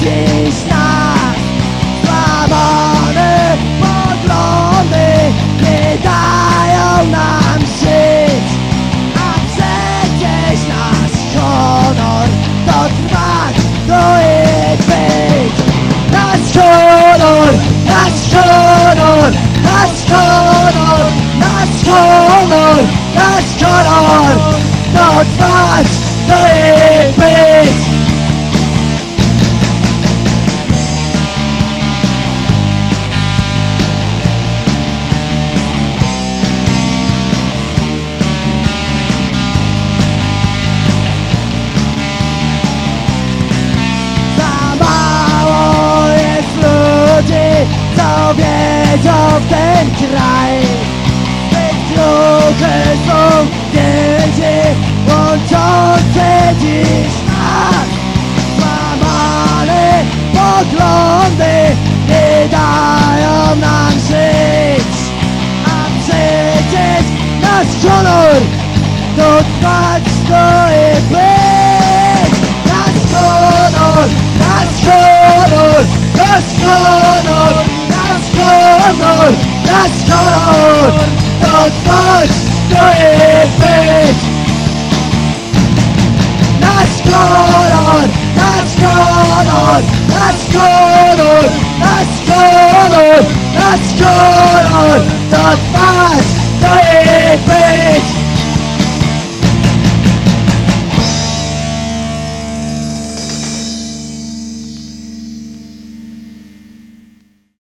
days, not wiedzą w ten kraj. Zbyt trochę są więzi łączące dziś nas. Złamane poglądy nie dają nam żyć. A przecież nasz honor to Let's go! The first los dos nueve. Let's go on, let's go on, let's go on, let's go on, let's go.